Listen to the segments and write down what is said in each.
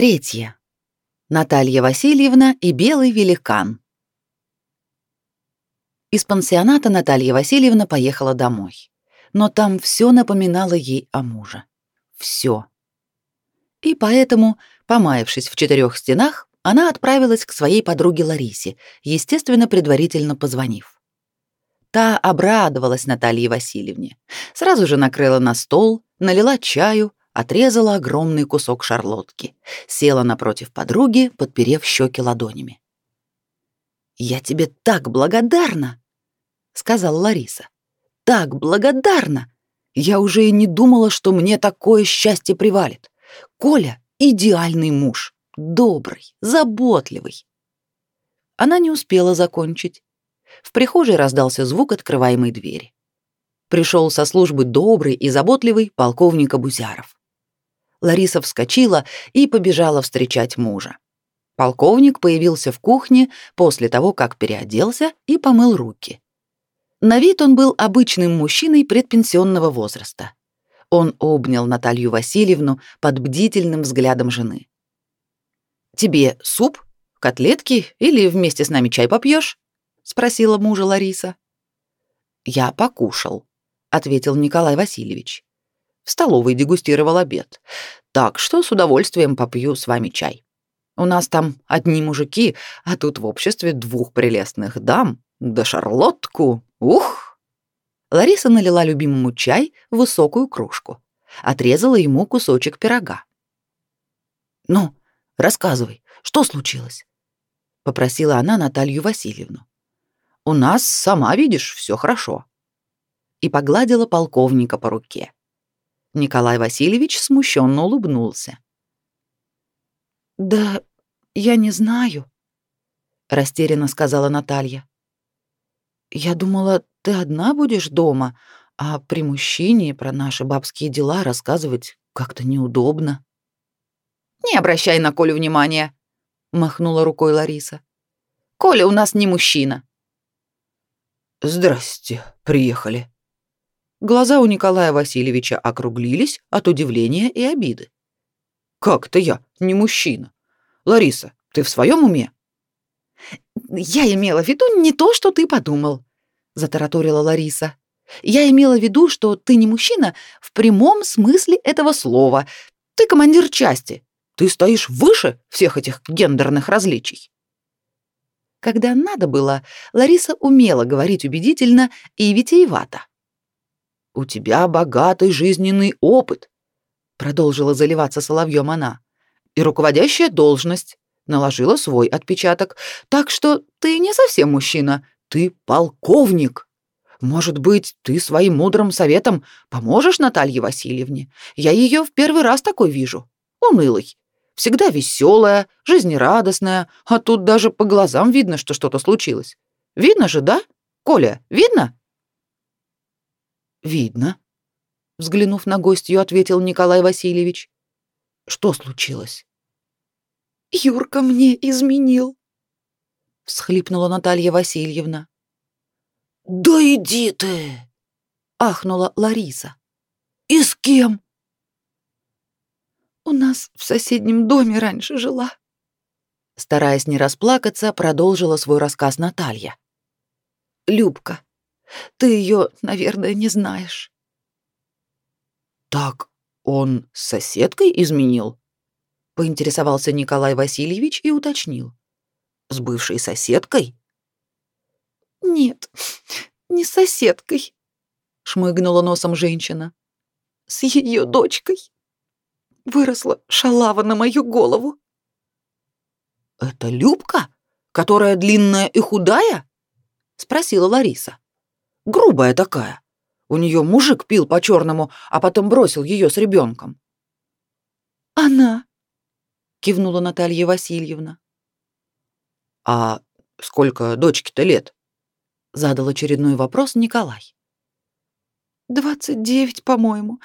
Третье. Наталья Васильевна и белый великан. Из пансионата Наталья Васильевна поехала домой. Но там все напоминало ей о муже. Все. И поэтому, помаявшись в четырех стенах, она отправилась к своей подруге Ларисе, естественно, предварительно позвонив. Та обрадовалась Наталье Васильевне, сразу же накрыла на стол, налила чаю, отрезала огромный кусок шарлотки, села напротив подруги, подперев щеки ладонями. «Я тебе так благодарна!» — сказала Лариса. «Так благодарна! Я уже и не думала, что мне такое счастье привалит. Коля — идеальный муж, добрый, заботливый». Она не успела закончить. В прихожей раздался звук открываемой двери. Пришел со службы добрый и заботливый полковник Абузяров. Лариса вскочила и побежала встречать мужа. Полковник появился в кухне после того, как переоделся и помыл руки. На вид он был обычным мужчиной предпенсионного возраста. Он обнял Наталью Васильевну под бдительным взглядом жены. «Тебе суп, котлетки или вместе с нами чай попьешь?» — спросила мужа Лариса. «Я покушал», — ответил Николай Васильевич. В столовой дегустировал обед. Так что с удовольствием попью с вами чай. У нас там одни мужики, а тут в обществе двух прелестных дам, да шарлотку. Ух! Лариса налила любимому чай в высокую кружку, отрезала ему кусочек пирога. Ну, рассказывай, что случилось? попросила она Наталью Васильевну. У нас, сама видишь, все хорошо. И погладила полковника по руке. Николай Васильевич смущенно улыбнулся. «Да я не знаю», — растерянно сказала Наталья. «Я думала, ты одна будешь дома, а при мужчине про наши бабские дела рассказывать как-то неудобно». «Не обращай на Колю внимания», — махнула рукой Лариса. «Коля у нас не мужчина». «Здрасте, приехали», Глаза у Николая Васильевича округлились от удивления и обиды. «Как-то я не мужчина. Лариса, ты в своем уме?» «Я имела в виду не то, что ты подумал», — затараторила Лариса. «Я имела в виду, что ты не мужчина в прямом смысле этого слова. Ты командир части. Ты стоишь выше всех этих гендерных различий». Когда надо было, Лариса умела говорить убедительно и витиевато. У тебя богатый жизненный опыт, продолжила заливаться соловьем она. И руководящая должность наложила свой отпечаток. Так что ты не совсем мужчина, ты полковник. Может быть, ты своим мудрым советом поможешь Наталье Васильевне? Я ее в первый раз такой вижу. Унылый. Всегда веселая, жизнерадостная, а тут даже по глазам видно, что что-то случилось. Видно же, да? Коля, видно? Видно. Взглянув на гостью, ответил Николай Васильевич. Что случилось? Юрка мне изменил. Всхлипнула Наталья Васильевна. Да иди ты! Ахнула Лариса. И с кем? У нас в соседнем доме раньше жила. Стараясь не расплакаться, продолжила свой рассказ Наталья. Любка. Ты ее, наверное, не знаешь. Так он с соседкой изменил? Поинтересовался Николай Васильевич и уточнил. С бывшей соседкой? Нет, не с соседкой, шмыгнула носом женщина. С ее дочкой. Выросла шалава на мою голову. Это Любка, которая длинная и худая? спросила Лариса. Грубая такая. У нее мужик пил по-черному, а потом бросил ее с ребенком. Она, кивнула Наталья Васильевна. А сколько дочке-то лет? Задал очередной вопрос Николай. «Двадцать девять, по-моему,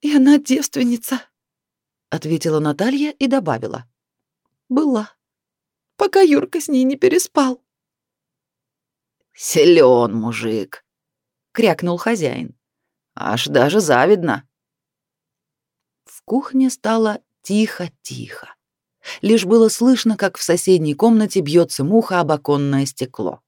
и она девственница», — ответила Наталья и добавила. «Была, пока Юрка с ней не переспал». «Силен мужик», крякнул хозяин. Аж даже завидно. В кухне стало тихо-тихо. Лишь было слышно, как в соседней комнате бьется муха об оконное стекло.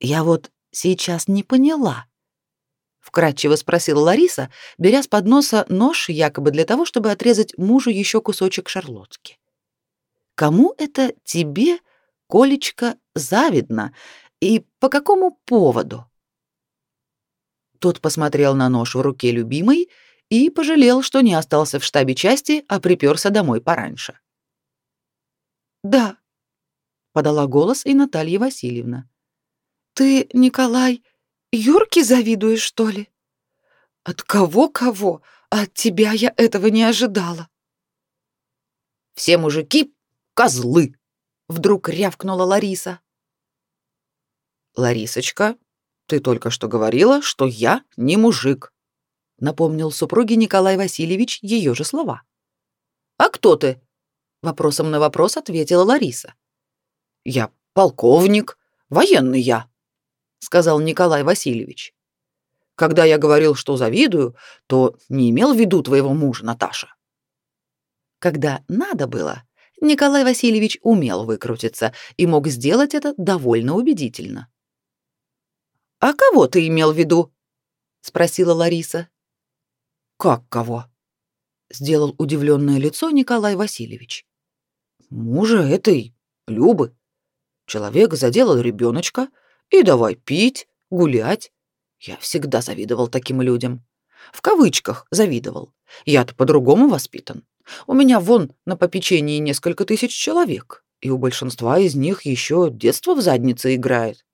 «Я вот сейчас не поняла», — вкратчиво спросила Лариса, беря с подноса нож якобы для того, чтобы отрезать мужу еще кусочек шарлотки. «Кому это тебе, Колечка, завидно? И по какому поводу?» Тот посмотрел на нож в руке любимой и пожалел, что не остался в штабе части, а приперся домой пораньше. «Да», — подала голос и Наталья Васильевна. «Ты, Николай, Юрке завидуешь, что ли? От кого-кого, от тебя я этого не ожидала». «Все мужики — козлы!» — вдруг рявкнула Лариса. «Ларисочка, ты только что говорила, что я не мужик», напомнил супруге Николай Васильевич ее же слова. А кто ты? вопросом на вопрос ответила Лариса. Я полковник, военный я, сказал Николай Васильевич. Когда я говорил, что завидую, то не имел в виду твоего мужа, Наташа. Когда надо было, Николай Васильевич умел выкрутиться и мог сделать это довольно убедительно. А кого ты имел в виду? спросила Лариса. Как кого? сделал удивленное лицо Николай Васильевич. Мужа этой Любы. Человек заделал ребеночка и давай пить, гулять. Я всегда завидовал таким людям. В кавычках завидовал. Я-то по-другому воспитан. У меня вон на попечении несколько тысяч человек, и у большинства из них еще детство в заднице играет.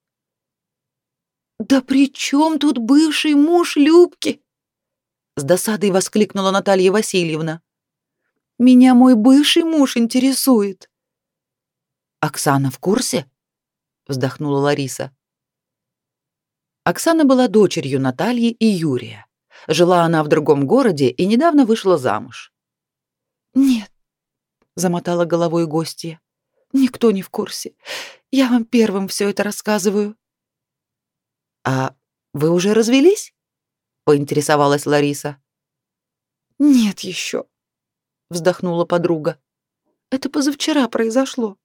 «Да при чем тут бывший муж Любки?» с досадой воскликнула Наталья Васильевна. Меня мой бывший муж интересует. Оксана в курсе? вздохнула Лариса. Оксана была дочерью Натальи и Юрия. Жила она в другом городе и недавно вышла замуж. Нет, замотала головой гостья. Никто не в курсе. Я вам первым все это рассказываю. А вы уже развелись? поинтересовалась Лариса. Нет еще, вздохнула подруга. Это позавчера произошло.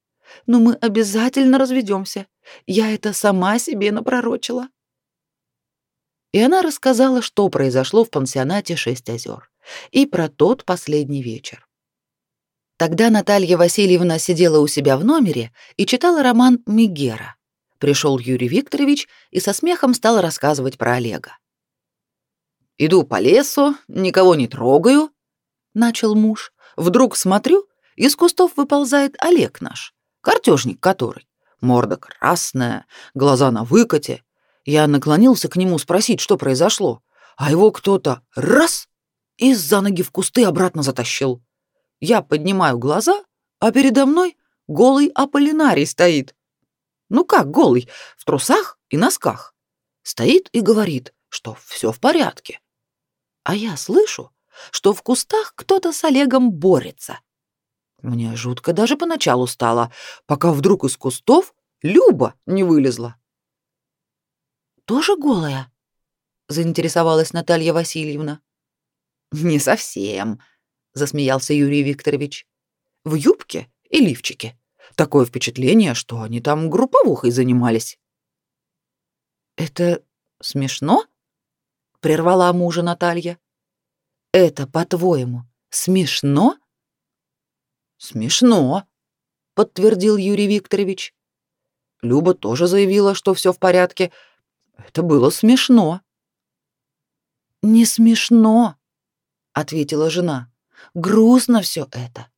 Но мы обязательно разведемся. Я это сама себе напророчила. И она рассказала, что произошло в пансионате Шесть озер, и про тот последний вечер. Тогда Наталья Васильевна сидела у себя в номере и читала роман Мигера. Пришел Юрий Викторович и со смехом стал рассказывать про Олега. Иду по лесу, никого не трогаю, начал муж. Вдруг смотрю, из кустов выползает Олег наш, картежник который. Морда красная, глаза на выкате. Я наклонился к нему спросить, что произошло, а его кто-то раз и за ноги в кусты обратно затащил. Я поднимаю глаза, а передо мной голый Аполлинарий стоит. Ну как голый, в трусах и носках. Стоит и говорит, что все в порядке а я слышу, что в кустах кто-то с Олегом борется. Мне жутко даже поначалу стало, пока вдруг из кустов Люба не вылезла. «Тоже голая?» — заинтересовалась Наталья Васильевна. «Не совсем», — засмеялся Юрий Викторович. «В юбке и лифчике. Такое впечатление, что они там групповухой занимались». «Это смешно?» прервала мужа Наталья. Это, по-твоему, смешно? Смешно, подтвердил Юрий Викторович. Люба тоже заявила, что все в порядке. Это было смешно. Не смешно, ответила жена. Грустно все это.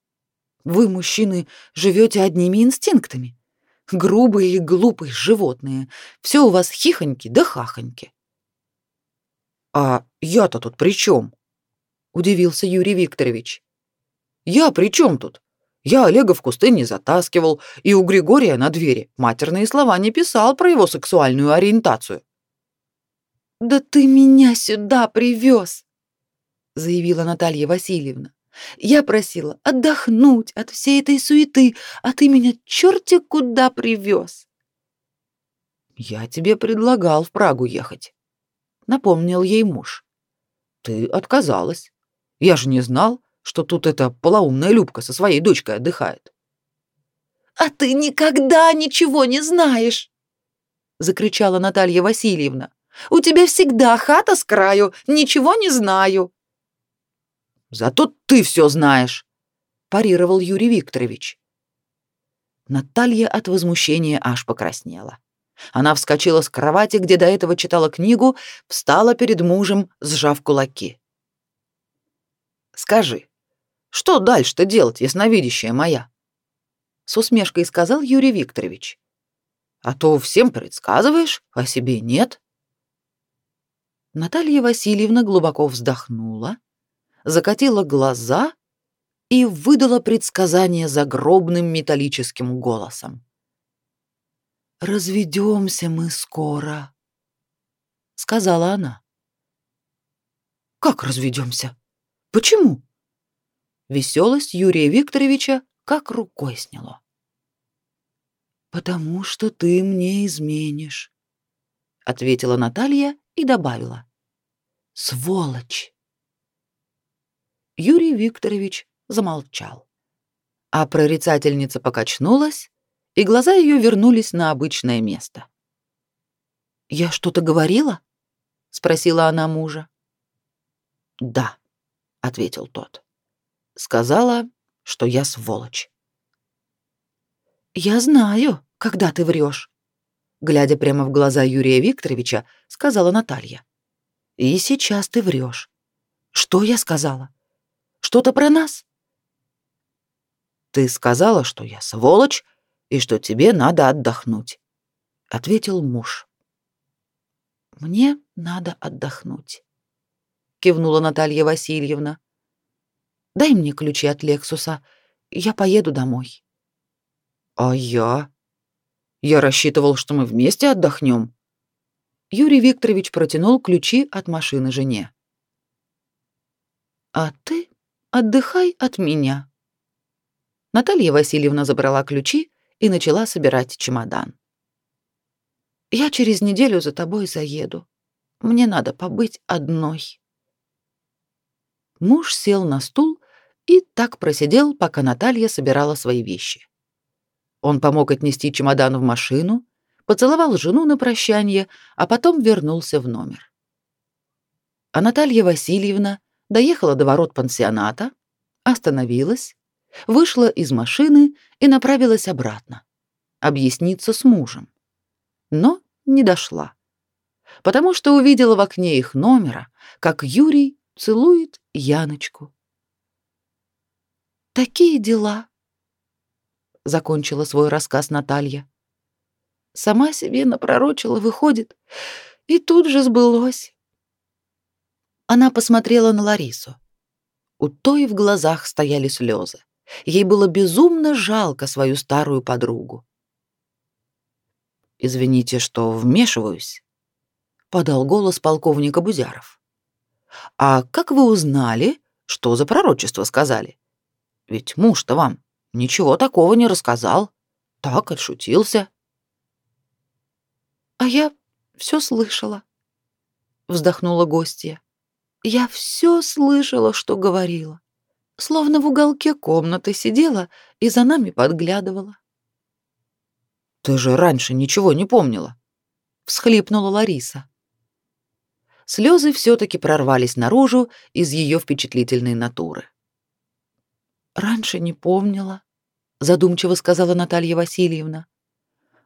Вы, мужчины, живете одними инстинктами. Грубые и глупые животные. Все у вас хихоньки да хахоньки. А я-то тут при чем? Удивился Юрий Викторович. Я при чем тут? Я Олега в кусты не затаскивал, и у Григория на двери матерные слова не писал про его сексуальную ориентацию. «Да ты меня сюда привез!» — заявила Наталья Васильевна. «Я просила отдохнуть от всей этой суеты, а ты меня черти куда привез!» «Я тебе предлагал в Прагу ехать», напомнил ей муж. Ты отказалась. Я же не знал, что тут эта полоумная Любка со своей дочкой отдыхает. А ты никогда ничего не знаешь, закричала Наталья Васильевна. У тебя всегда хата с краю, ничего не знаю. Зато ты все знаешь, парировал Юрий Викторович. Наталья от возмущения аж покраснела. Она вскочила с кровати, где до этого читала книгу, встала перед мужем, сжав кулаки. «Скажи, что дальше-то делать, ясновидящая моя?» С усмешкой сказал Юрий Викторович. «А то всем предсказываешь, а себе нет». Наталья Васильевна глубоко вздохнула, закатила глаза и выдала предсказание загробным металлическим голосом. «Разведемся мы скоро», — сказала она. «Как разведемся? Почему?» Веселость Юрия Викторовича как рукой сняло. «Потому что ты мне изменишь», — ответила Наталья и добавила. «Сволочь!» Юрий Викторович замолчал. А прорицательница покачнулась и глаза ее вернулись на обычное место. «Я что-то говорила?» — спросила она мужа. «Да», — ответил тот. «Сказала, что я сволочь». «Я знаю, когда ты врешь», — глядя прямо в глаза Юрия Викторовича, сказала Наталья. «И сейчас ты врешь. Что я сказала? Что-то про нас?» «Ты сказала, что я сволочь, и что тебе надо отдохнуть, ответил муж. Мне надо отдохнуть, кивнула Наталья Васильевна. Дай мне ключи от Лексуса, я поеду домой. А я? Я рассчитывал, что мы вместе отдохнем. Юрий Викторович протянул ключи от машины жене. А ты отдыхай от меня. Наталья Васильевна забрала ключи и начала собирать чемодан. «Я через неделю за тобой заеду. Мне надо побыть одной». Муж сел на стул и так просидел, пока Наталья собирала свои вещи. Он помог отнести чемодан в машину, поцеловал жену на прощание, а потом вернулся в номер. А Наталья Васильевна доехала до ворот пансионата, остановилась, вышла из машины и направилась обратно, объясниться с мужем. Но не дошла, потому что увидела в окне их номера, как Юрий целует Яночку. «Такие дела», — закончила свой рассказ Наталья. Сама себе напророчила, выходит, и тут же сбылось. Она посмотрела на Ларису. У той в глазах стояли слезы. Ей было безумно жалко свою старую подругу. «Извините, что вмешиваюсь», — подал голос полковника Бузяров. «А как вы узнали, что за пророчество сказали? Ведь муж-то вам ничего такого не рассказал, так отшутился». «А я все слышала», — вздохнула гостья. «Я все слышала, что говорила словно в уголке комнаты сидела и за нами подглядывала. «Ты же раньше ничего не помнила», — всхлипнула Лариса. Слезы все-таки прорвались наружу из ее впечатлительной натуры. «Раньше не помнила», — задумчиво сказала Наталья Васильевна.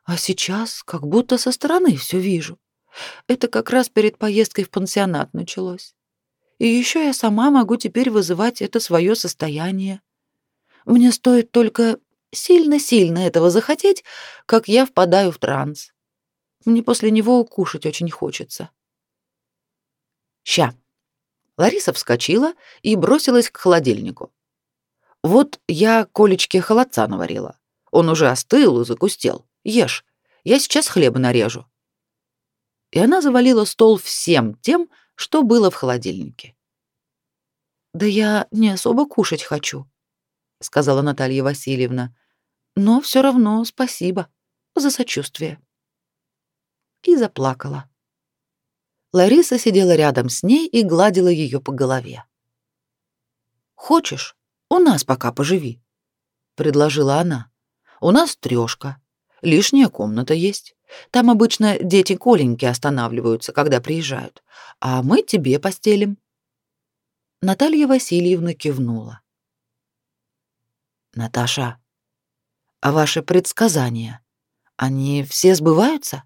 «А сейчас как будто со стороны все вижу. Это как раз перед поездкой в пансионат началось. И еще я сама могу теперь вызывать это свое состояние. Мне стоит только сильно-сильно этого захотеть, как я впадаю в транс. Мне после него кушать очень хочется. Ща. Лариса вскочила и бросилась к холодильнику. Вот я Колечке холодца наварила. Он уже остыл и закустел. Ешь. Я сейчас хлеба нарежу. И она завалила стол всем тем, что было в холодильнике. «Да я не особо кушать хочу», — сказала Наталья Васильевна. «Но все равно спасибо за сочувствие». И заплакала. Лариса сидела рядом с ней и гладила ее по голове. Хочешь, у нас пока поживи, предложила она. У нас трёшка. Лишняя комната есть. Там обычно дети Коленьки останавливаются, когда приезжают. А мы тебе постелим. Наталья Васильевна кивнула. Наташа, а ваши предсказания, они все сбываются?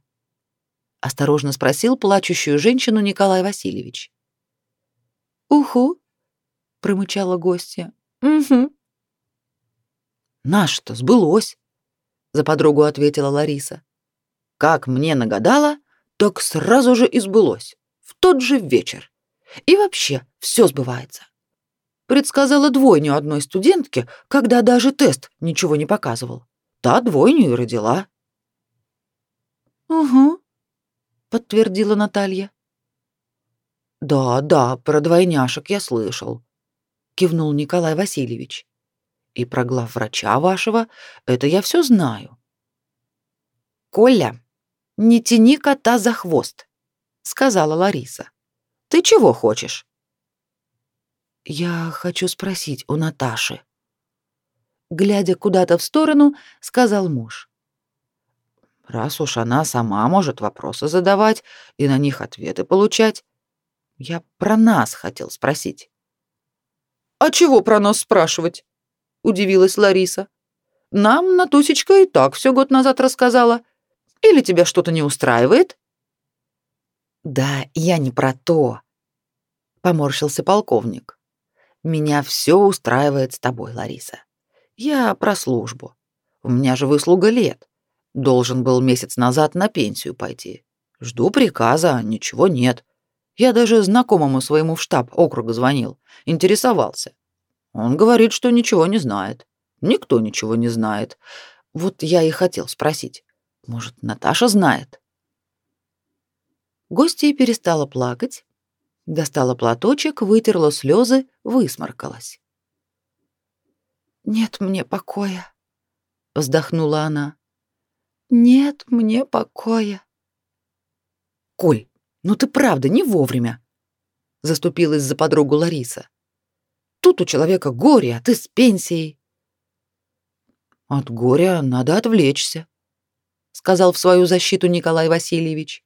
осторожно спросил плачущую женщину Николай Васильевич. Уху, промычала гостья. Угу. Наш-то сбылось, за подругу ответила Лариса. Как мне нагадала, так сразу же и сбылось, в тот же вечер. И вообще, все сбывается. Предсказала двойню одной студентке, когда даже тест ничего не показывал. Та двойню и родила. Угу, подтвердила Наталья. Да, да, про двойняшек я слышал, кивнул Николай Васильевич. И про главврача вашего это я все знаю. Коля, не тяни кота за хвост, сказала Лариса. Ты чего хочешь? Я хочу спросить у Наташи. Глядя куда-то в сторону, сказал муж. Раз уж она сама может вопросы задавать и на них ответы получать, я про нас хотел спросить. А чего про нас спрашивать? Удивилась Лариса. Нам Натусечка и так все год назад рассказала. Или тебя что-то не устраивает? Да, я не про то, поморщился полковник. Меня все устраивает с тобой, Лариса. Я про службу. У меня же выслуга лет. Должен был месяц назад на пенсию пойти. Жду приказа, ничего нет. Я даже знакомому своему в штаб округа звонил, интересовался. Он говорит, что ничего не знает. Никто ничего не знает. Вот я и хотел спросить. Может, Наташа знает? Гостья перестала плакать, достала платочек, вытерла слезы, высморкалась. «Нет мне покоя», — вздохнула она. «Нет мне покоя». «Коль, ну ты правда не вовремя», — заступилась за подругу Лариса. Тут у человека горе, а ты с пенсией. От горя надо отвлечься, сказал в свою защиту Николай Васильевич.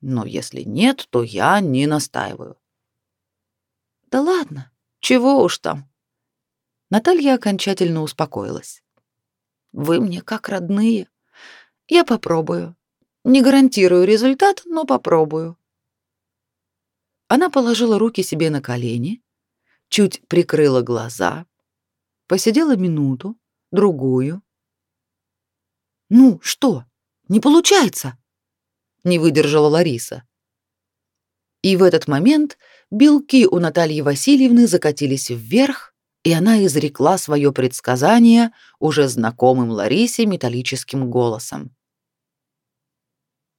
Но если нет, то я не настаиваю. Да ладно, чего уж там. Наталья окончательно успокоилась. Вы мне как родные. Я попробую. Не гарантирую результат, но попробую. Она положила руки себе на колени, чуть прикрыла глаза, посидела минуту, другую. «Ну, что? Не получается?» — не выдержала Лариса. И в этот момент белки у Натальи Васильевны закатились вверх, и она изрекла свое предсказание уже знакомым Ларисе металлическим голосом.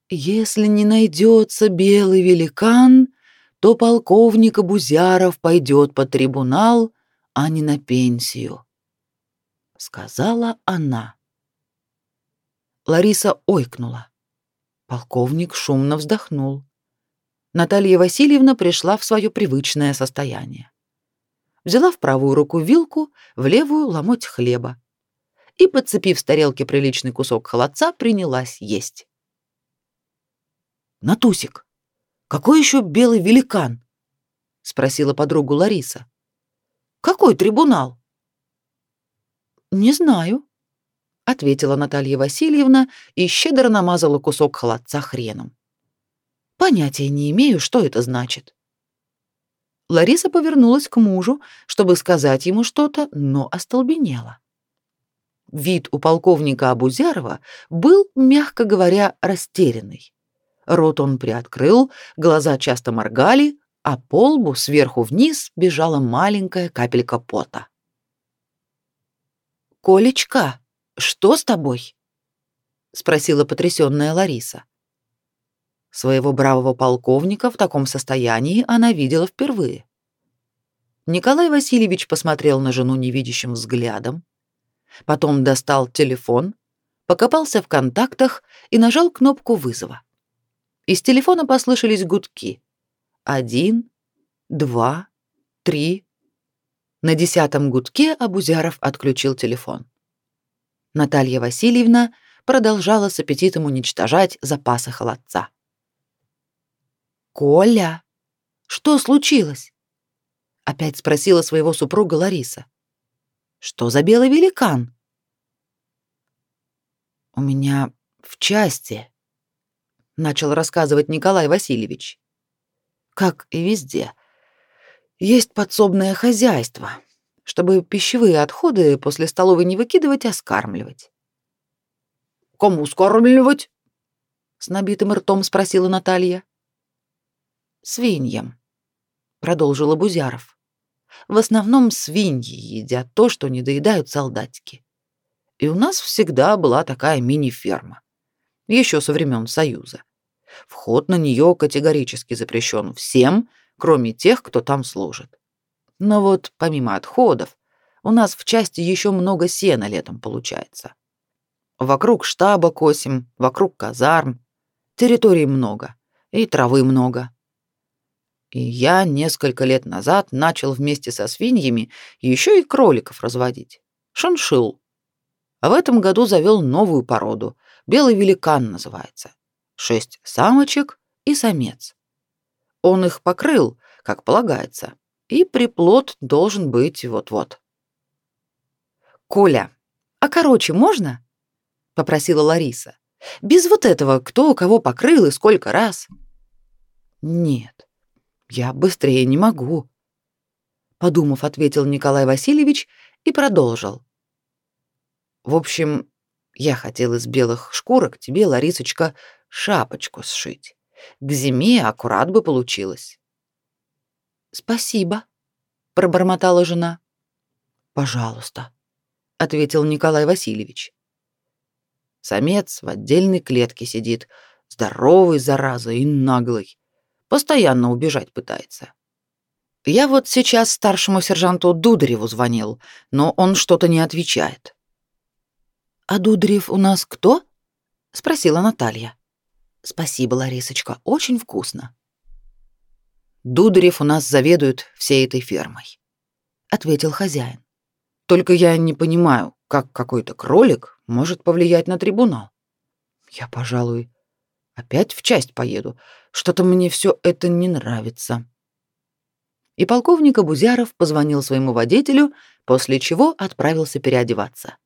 «Если не найдется белый великан, то полковник Абузяров пойдет под трибунал, а не на пенсию, сказала она. Лариса ойкнула. Полковник шумно вздохнул. Наталья Васильевна пришла в свое привычное состояние. Взяла в правую руку вилку, в левую ломоть хлеба и, подцепив с тарелки приличный кусок холодца, принялась есть. «Натусик, какой еще белый великан? спросила подругу Лариса. Какой трибунал? Не знаю, ответила Наталья Васильевна и щедро намазала кусок холодца хреном. Понятия не имею, что это значит. Лариса повернулась к мужу, чтобы сказать ему что-то, но остолбенела. Вид у полковника Абузярова был, мягко говоря, растерянный. Рот он приоткрыл, глаза часто моргали, а по лбу сверху вниз бежала маленькая капелька пота. «Колечка, что с тобой?» — спросила потрясённая Лариса. Своего бравого полковника в таком состоянии она видела впервые. Николай Васильевич посмотрел на жену невидящим взглядом, потом достал телефон, покопался в контактах и нажал кнопку вызова. Из телефона послышались гудки. Один, два, три. На десятом гудке Абузяров отключил телефон. Наталья Васильевна продолжала с аппетитом уничтожать запасы холодца. «Коля, что случилось?» — опять спросила своего супруга Лариса. «Что за белый великан?» «У меня в части», — начал рассказывать Николай Васильевич. «Как и везде» Есть подсобное хозяйство, чтобы пищевые отходы после столовой не выкидывать, а скармливать. Кому скармливать? С набитым ртом спросила Наталья. Свиньям, продолжил Бузяров. В основном свиньи едят то, что не доедают солдатики. И у нас всегда была такая мини-ферма. Еще со времен Союза. Вход на нее категорически запрещен всем, кроме тех, кто там служит. Но вот помимо отходов, у нас в части еще много сена летом получается. Вокруг штаба косим, вокруг казарм. Территорий много, и травы много. И я несколько лет назад начал вместе со свиньями еще и кроликов разводить. Шиншилл. А в этом году завел новую породу. Белый великан называется. Шесть самочек и самец. Он их покрыл, как полагается, и приплод должен быть вот-вот. «Коля, а короче можно?» — попросила Лариса. «Без вот этого, кто кого покрыл и сколько раз». «Нет, я быстрее не могу», — подумав, ответил Николай Васильевич и продолжил. «В общем, я хотел из белых шкурок тебе, Ларисочка, шапочку сшить. К зиме аккурат бы получилось. Спасибо, пробормотала жена. Пожалуйста, ответил Николай Васильевич. Самец в отдельной клетке сидит, здоровый, зараза, и наглый. Постоянно убежать пытается. Я вот сейчас старшему сержанту Дудареву звонил, но он что-то не отвечает. А Дударев у нас кто? спросила Наталья. Спасибо, Ларисочка, очень вкусно. Дударев у нас заведует всей этой фермой, ответил хозяин. Только я не понимаю, как какой-то кролик может повлиять на трибунал. Я, пожалуй, опять в часть поеду. Что-то мне все это не нравится. И полковник Абузяров позвонил своему водителю, после чего отправился переодеваться.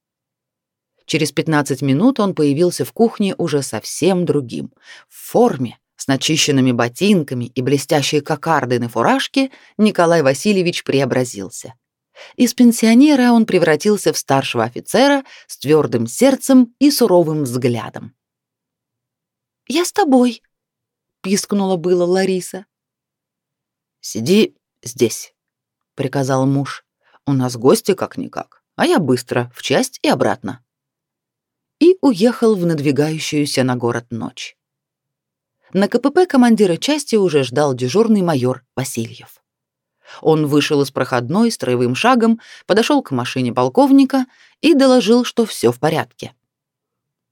Через 15 минут он появился в кухне уже совсем другим. В форме, с начищенными ботинками и блестящей кокардой на фуражке Николай Васильевич преобразился. Из пенсионера он превратился в старшего офицера с твердым сердцем и суровым взглядом. «Я с тобой», — пискнула было Лариса. «Сиди здесь», — приказал муж. «У нас гости как-никак, а я быстро, в часть и обратно» и уехал в надвигающуюся на город ночь. На КПП командира части уже ждал дежурный майор Васильев. Он вышел из проходной строевым шагом, подошел к машине полковника и доложил, что все в порядке.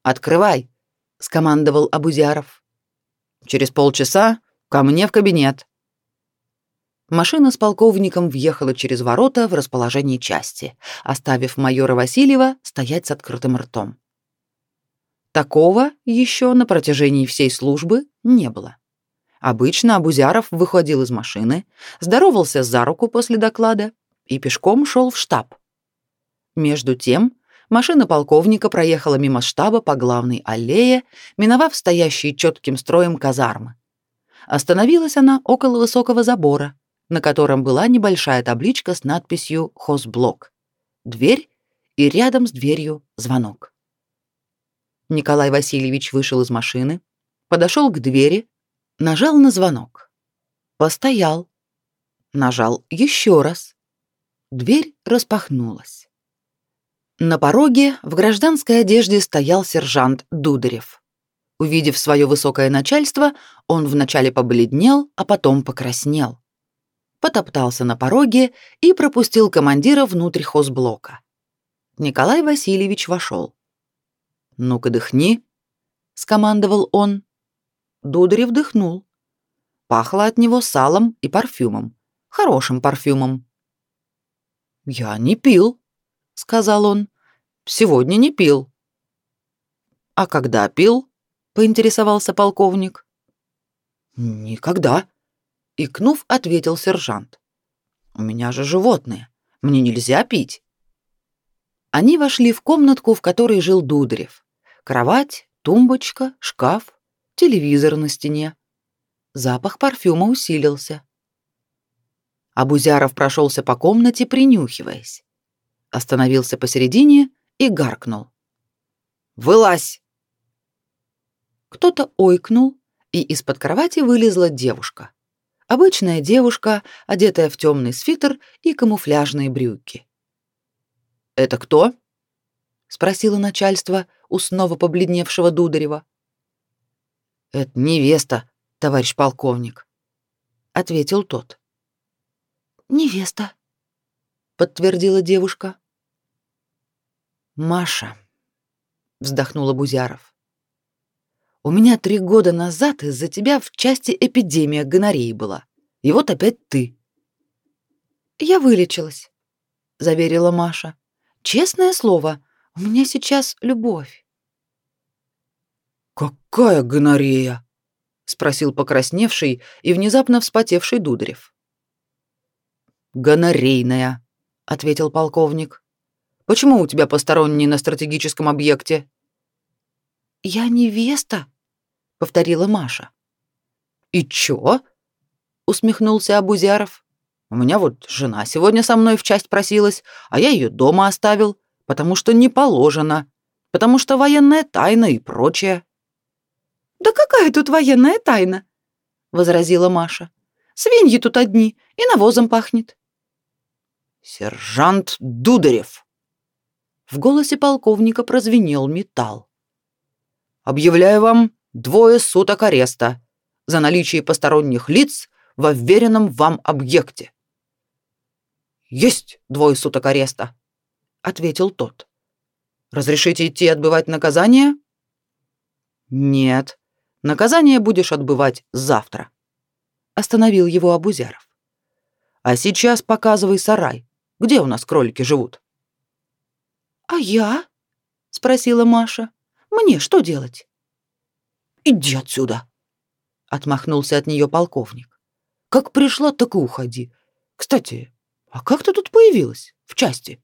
«Открывай», — скомандовал Абузяров. «Через полчаса ко мне в кабинет». Машина с полковником въехала через ворота в расположение части, оставив майора Васильева стоять с открытым ртом. Такого еще на протяжении всей службы не было. Обычно Абузяров выходил из машины, здоровался за руку после доклада и пешком шел в штаб. Между тем, машина полковника проехала мимо штаба по главной аллее, миновав стоящие четким строем казармы. Остановилась она около высокого забора, на котором была небольшая табличка с надписью «Хозблок». Дверь и рядом с дверью звонок. Николай Васильевич вышел из машины, подошел к двери, нажал на звонок. Постоял. Нажал еще раз. Дверь распахнулась. На пороге в гражданской одежде стоял сержант Дударев. Увидев свое высокое начальство, он вначале побледнел, а потом покраснел. Потоптался на пороге и пропустил командира внутрь хозблока. Николай Васильевич вошел. «Ну-ка, дыхни», — скомандовал он. Дударев дыхнул. Пахло от него салом и парфюмом. Хорошим парфюмом. Я не пил, сказал он. Сегодня не пил. А когда пил? поинтересовался полковник. Никогда, икнув, ответил сержант. У меня же животные. Мне нельзя пить. Они вошли в комнатку, в которой жил Дударев. Кровать, тумбочка, шкаф, телевизор на стене. Запах парфюма усилился. Абузяров прошелся по комнате, принюхиваясь. Остановился посередине и гаркнул. «Вылазь!» Кто-то ойкнул, и из-под кровати вылезла девушка. Обычная девушка, одетая в темный свитер и камуфляжные брюки. «Это кто?» — спросило начальство у снова побледневшего Дударева. «Это невеста, товарищ полковник», — ответил тот. «Невеста», — подтвердила девушка. «Маша», — вздохнула Бузяров. «У меня три года назад из-за тебя в части эпидемия гонореи была. И вот опять ты». «Я вылечилась», — заверила Маша. Честное слово, у меня сейчас любовь. Какая гонорея? спросил покрасневший и внезапно вспотевший Дударев. Гонорейная, ответил полковник. Почему у тебя посторонний на стратегическом объекте? Я невеста, повторила Маша. И чё? усмехнулся Абузяров. У меня вот жена сегодня со мной в часть просилась, а я ее дома оставил, потому что не положено, потому что военная тайна и прочее. Да какая тут военная тайна? возразила Маша. Свиньи тут одни, и навозом пахнет. Сержант Дударев. В голосе полковника прозвенел металл. Объявляю вам двое суток ареста за наличие посторонних лиц в уверенном вам объекте. Есть двое суток ареста, ответил тот. Разрешите идти отбывать наказание? Нет. Наказание будешь отбывать завтра. Остановил его Абузяров. А сейчас показывай сарай. Где у нас кролики живут? А я? спросила Маша. Мне что делать? Иди отсюда, отмахнулся от нее полковник. Как пришла, так и уходи. Кстати, а как ты тут появилась? В части?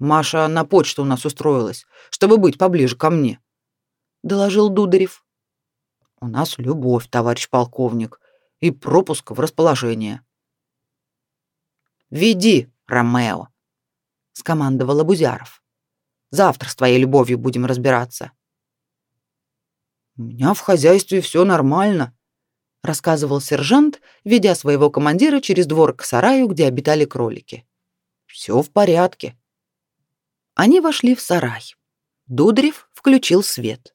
Маша на почту у нас устроилась, чтобы быть поближе ко мне, доложил Дударев. У нас любовь, товарищ полковник, и пропуск в расположение. Веди, Ромео, скомандовал Бузяров. Завтра с твоей любовью будем разбираться. У меня в хозяйстве все нормально, рассказывал сержант, ведя своего командира через двор к сараю, где обитали кролики. Все в порядке. Они вошли в сарай. Дудрев включил свет.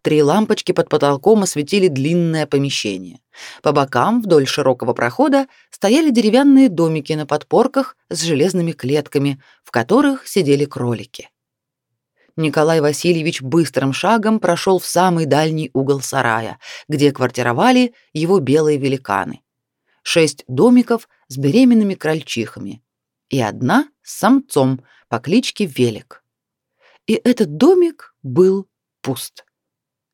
Три лампочки под потолком осветили длинное помещение. По бокам, вдоль широкого прохода, стояли деревянные домики на подпорках с железными клетками, в которых сидели кролики. Николай Васильевич быстрым шагом прошел в самый дальний угол сарая, где квартировали его белые великаны. Шесть домиков с беременными крольчихами и одна с самцом по кличке Велик. И этот домик был пуст.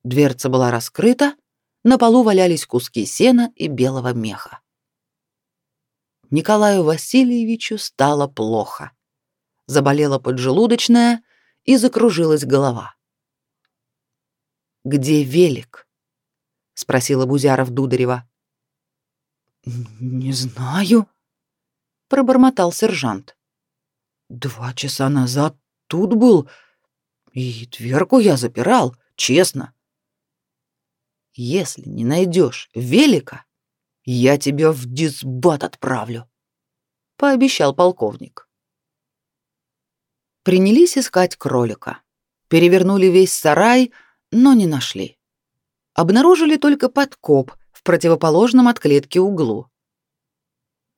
Дверца была раскрыта, на полу валялись куски сена и белого меха. Николаю Васильевичу стало плохо. Заболела поджелудочная, и закружилась голова. «Где велик?» — спросила Бузяров Дударева. «Не знаю», — пробормотал сержант. «Два часа назад тут был, и дверку я запирал, честно». «Если не найдешь велика, я тебя в дисбат отправлю», — пообещал полковник. Принялись искать кролика. Перевернули весь сарай, но не нашли. Обнаружили только подкоп в противоположном от клетки углу.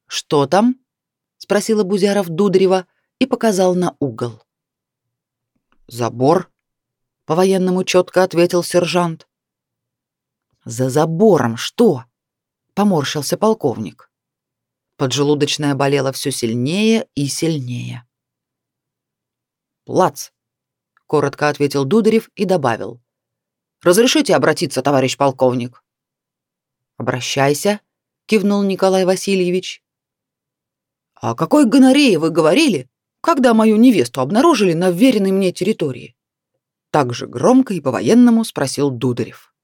«Что там?» — спросила Бузяров Дударева и показал на угол. «Забор», — по-военному четко ответил сержант. «За забором что?» — поморщился полковник. Поджелудочная болела все сильнее и сильнее. «Плац», — коротко ответил Дударев и добавил. «Разрешите обратиться, товарищ полковник?» «Обращайся», — кивнул Николай Васильевич. «О какой гонорее вы говорили, когда мою невесту обнаружили на вверенной мне территории?» Так же громко и по-военному спросил Дударев.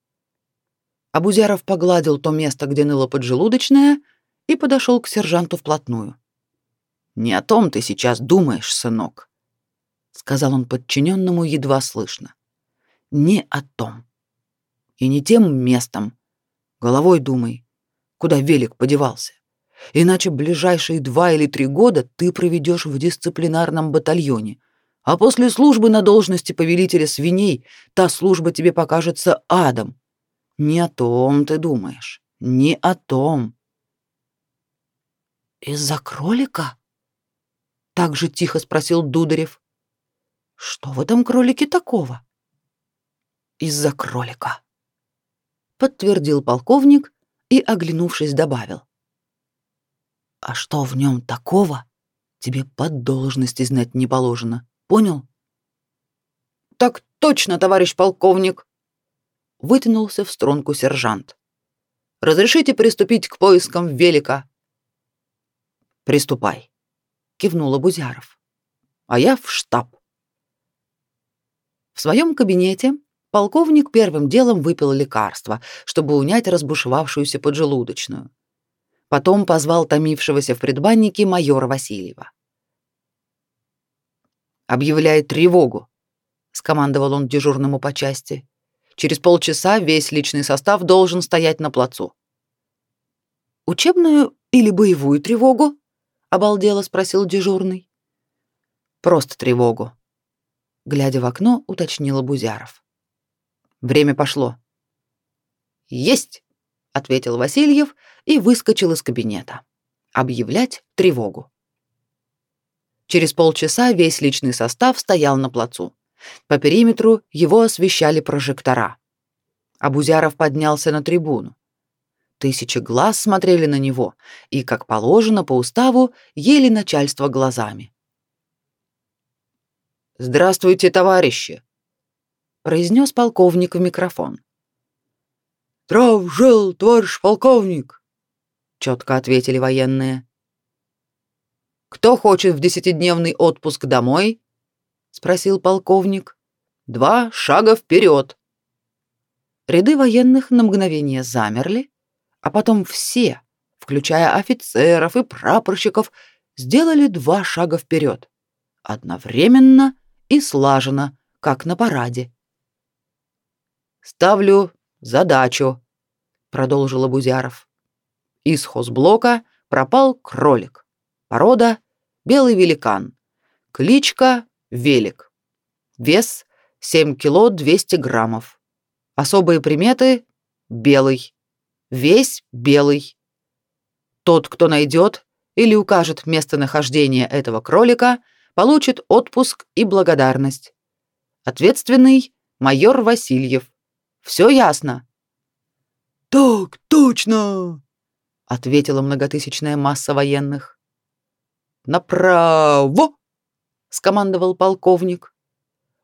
Абузяров погладил то место, где ныла поджелудочная, и подошел к сержанту вплотную. «Не о том ты сейчас думаешь, сынок», — сказал он подчиненному едва слышно. «Не о том. И не тем местом. Головой думай, куда велик подевался. Иначе ближайшие два или три года ты проведешь в дисциплинарном батальоне, а после службы на должности повелителя свиней та служба тебе покажется адом. Не о том ты думаешь, не о том. «Из-за кролика?» — так же тихо спросил Дударев. «Что в этом кролике такого?» «Из-за кролика», — подтвердил полковник и, оглянувшись, добавил. «А что в нем такого, тебе под должности знать не положено, понял?» «Так точно, товарищ полковник!» Вытянулся в струнку сержант. «Разрешите приступить к поискам велика?» Приступай, кивнула Бузяров. А я в штаб. В своем кабинете полковник первым делом выпил лекарство, чтобы унять разбушевавшуюся поджелудочную. Потом позвал томившегося в предбаннике майора Васильева. «Объявляй тревогу», — скомандовал он дежурному по части. «Через полчаса весь личный состав должен стоять на плацу». «Учебную или боевую тревогу?» обалдело спросил дежурный. Просто тревогу. Глядя в окно, уточнила Бузяров. Время пошло. Есть, ответил Васильев и выскочил из кабинета. Объявлять тревогу. Через полчаса весь личный состав стоял на плацу. По периметру его освещали прожектора. Абузяров поднялся на трибуну. Тысячи глаз смотрели на него и, как положено по уставу, ели начальство глазами. «Здравствуйте, товарищи!» — произнес полковник в микрофон. «Здрав жил, товарищ полковник!» — четко ответили военные. «Кто хочет в десятидневный отпуск домой?» — спросил полковник. «Два шага вперед!» Ряды военных на мгновение замерли, а потом все, включая офицеров и прапорщиков, сделали два шага вперед, одновременно и слаженно, как на параде. «Ставлю задачу», — продолжил Абузяров. «Из хозблока пропал кролик. Порода — белый великан. Кличка — велик. Вес — 7 кило 200 граммов. Особые приметы — белый весь белый. Тот, кто найдет или укажет местонахождение этого кролика, получит отпуск и благодарность. Ответственный майор Васильев. Все ясно? Так, точно, ответила многотысячная масса военных. Направо, скомандовал полковник.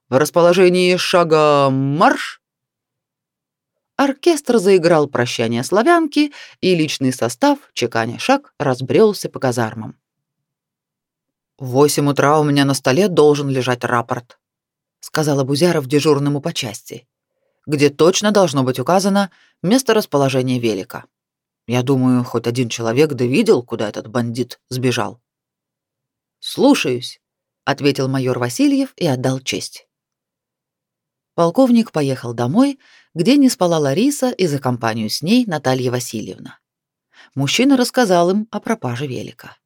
В расположении шага марш. Оркестр заиграл прощание славянки, и личный состав, чеканя шаг, разбрелся по казармам. «В восемь утра у меня на столе должен лежать рапорт», — сказала Бузяров дежурному по части, где точно должно быть указано место расположения велика. Я думаю, хоть один человек да видел, куда этот бандит сбежал. «Слушаюсь», — ответил майор Васильев и отдал честь. Полковник поехал домой, где не спала Лариса и за компанию с ней Наталья Васильевна. Мужчина рассказал им о пропаже велика.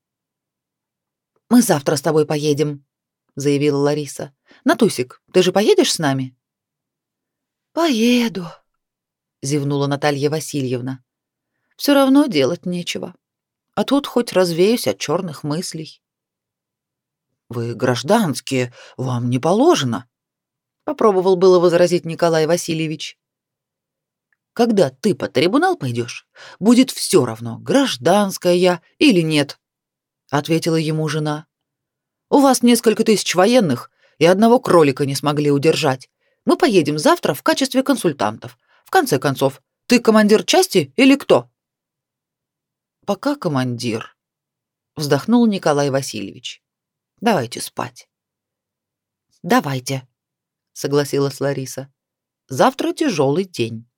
«Мы завтра с тобой поедем», — заявила Лариса. «Натусик, ты же поедешь с нами?» «Поеду», — зевнула Наталья Васильевна. «Все равно делать нечего. А тут хоть развеюсь от черных мыслей». «Вы гражданские, вам не положено», — попробовал было возразить Николай Васильевич. когда ты под трибунал пойдешь, будет все равно, гражданская я или нет, ответила ему жена. У вас несколько тысяч военных и одного кролика не смогли удержать. Мы поедем завтра в качестве консультантов. В конце концов, ты командир части или кто? Пока командир, вздохнул Николай Васильевич. Давайте спать. Давайте, согласилась Лариса. Завтра тяжелый день.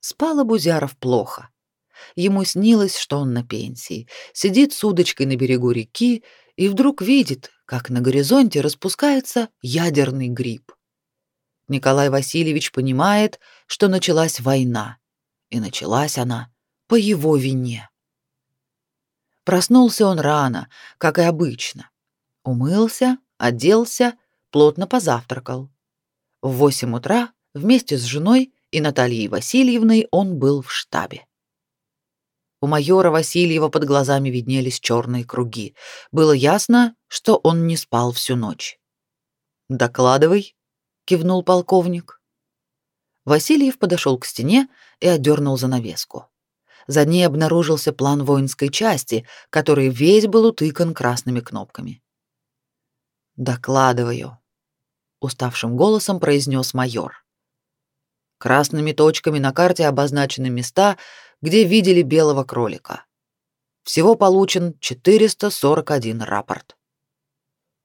Спал Абузяров плохо. Ему снилось, что он на пенсии, сидит с удочкой на берегу реки и вдруг видит, как на горизонте распускается ядерный гриб. Николай Васильевич понимает, что началась война, и началась она по его вине. Проснулся он рано, как и обычно. Умылся, оделся, плотно позавтракал. В восемь утра вместе с женой и Натальей Васильевной он был в штабе. У майора Васильева под глазами виднелись черные круги. Было ясно, что он не спал всю ночь. «Докладывай», — кивнул полковник. Васильев подошел к стене и отдернул занавеску. За ней обнаружился план воинской части, который весь был утыкан красными кнопками. «Докладываю», — уставшим голосом произнес майор. Красными точками на карте обозначены места, где видели белого кролика. Всего получен 441 рапорт.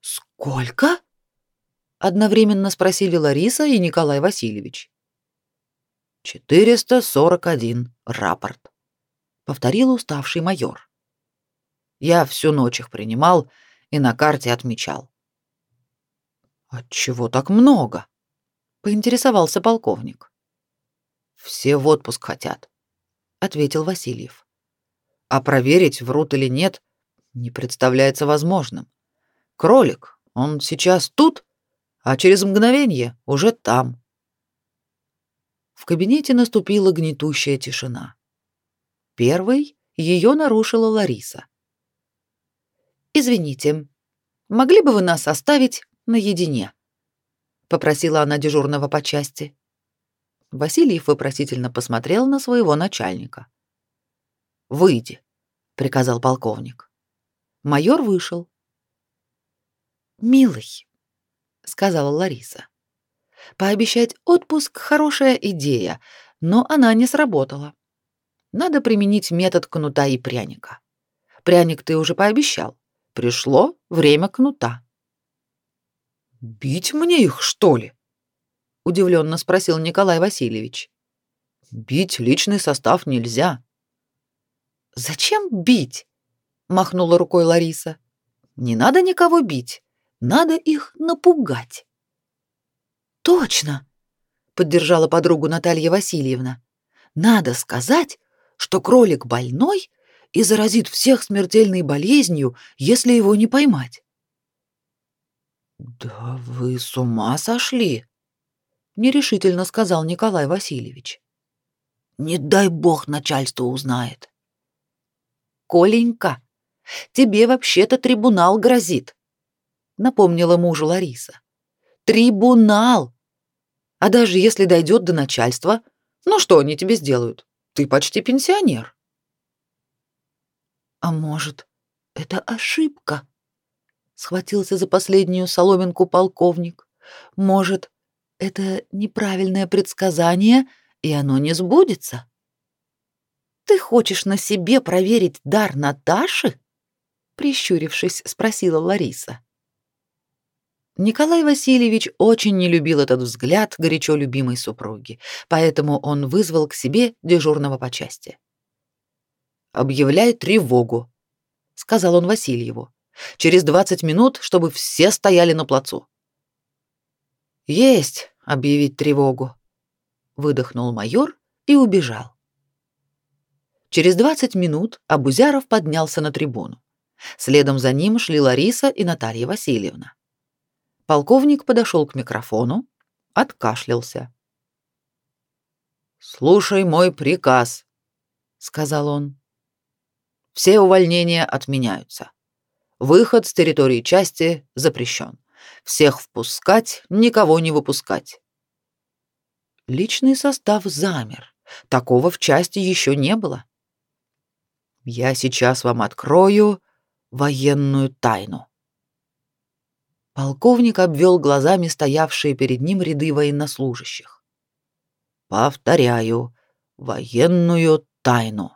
Сколько? одновременно спросили Лариса и Николай Васильевич. 441 рапорт, повторил уставший майор. Я всю ночь их принимал и на карте отмечал. От чего так много? поинтересовался полковник. Все в отпуск хотят, ответил Васильев. А проверить, врут или нет, не представляется возможным. Кролик, он сейчас тут, а через мгновение уже там. В кабинете наступила гнетущая тишина. Первой ее нарушила Лариса. Извините, могли бы вы нас оставить наедине? попросила она дежурного по части. Васильев вопросительно посмотрел на своего начальника. «Выйди», — приказал полковник. Майор вышел. «Милый», — сказала Лариса. «Пообещать отпуск — хорошая идея, но она не сработала. Надо применить метод кнута и пряника. Пряник ты уже пообещал. Пришло время кнута». «Бить мне их, что ли?» удивленно спросил Николай Васильевич. Бить личный состав нельзя. Зачем бить? махнула рукой Лариса. Не надо никого бить, надо их напугать. Точно, поддержала подругу Наталья Васильевна. Надо сказать, что кролик больной и заразит всех смертельной болезнью, если его не поймать. Да вы с ума сошли, нерешительно сказал Николай Васильевич. Не дай бог начальство узнает. Коленька, тебе вообще-то трибунал грозит, напомнила мужу Лариса. Трибунал. А даже если дойдет до начальства, ну что они тебе сделают? Ты почти пенсионер. А может, это ошибка? Схватился за последнюю соломинку полковник. Может, это неправильное предсказание, и оно не сбудется. Ты хочешь на себе проверить дар Наташи? прищурившись, спросила Лариса. Николай Васильевич очень не любил этот взгляд горячо любимой супруги, поэтому он вызвал к себе дежурного по части. «Объявляй тревогу», — сказал он Васильеву. «Через двадцать минут, чтобы все стояли на плацу». Есть объявить тревогу, выдохнул майор и убежал. Через 20 минут Абузяров поднялся на трибуну. Следом за ним шли Лариса и Наталья Васильевна. Полковник подошел к микрофону, откашлялся. «Слушай мой приказ», — сказал он. «Все увольнения отменяются. Выход с территории части запрещен. Всех впускать, никого не выпускать. Личный состав замер. Такого в части еще не было. Я сейчас вам открою военную тайну. Полковник обвел глазами стоявшие перед ним ряды военнослужащих. Повторяю, военную тайну.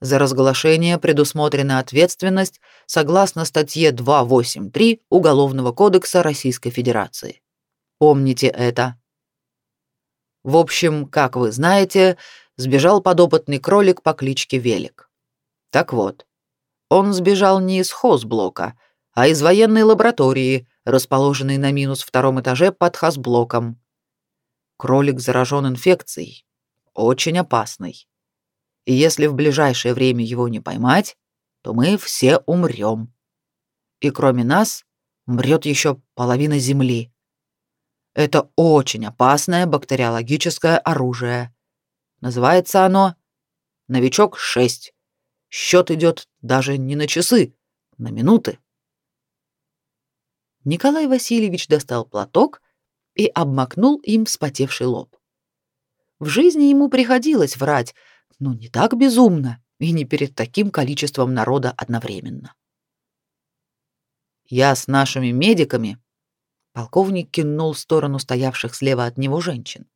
За разглашение предусмотрена ответственность согласно статье 283 Уголовного кодекса Российской Федерации. Помните это. В общем, как вы знаете, сбежал подопытный кролик по кличке Велик. Так вот, он сбежал не из хозблока, а из военной лаборатории, расположенной на минус втором этаже под хозблоком. Кролик заражен инфекцией, очень опасной. И если в ближайшее время его не поймать, то мы все умрем. И кроме нас умрет еще половина Земли. Это очень опасное бактериологическое оружие. Называется оно «Новичок-6». Счет идет даже не на часы, на минуты. Николай Васильевич достал платок и обмакнул им вспотевший лоб. В жизни ему приходилось врать, но не так безумно и не перед таким количеством народа одновременно. Я с нашими медиками Полковник кинул в сторону стоявших слева от него женщин.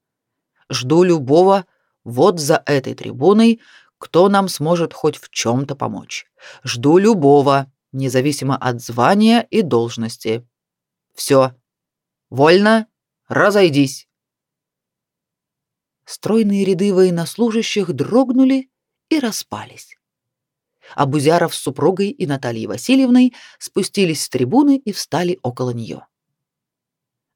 Жду любого вот за этой трибуной, кто нам сможет хоть в чем то помочь. Жду любого, независимо от звания и должности. Все. Вольно. Разойдись. Стройные ряды военнослужащих дрогнули и распались. Абузяров с супругой и Натальей Васильевной спустились с трибуны и встали около нее.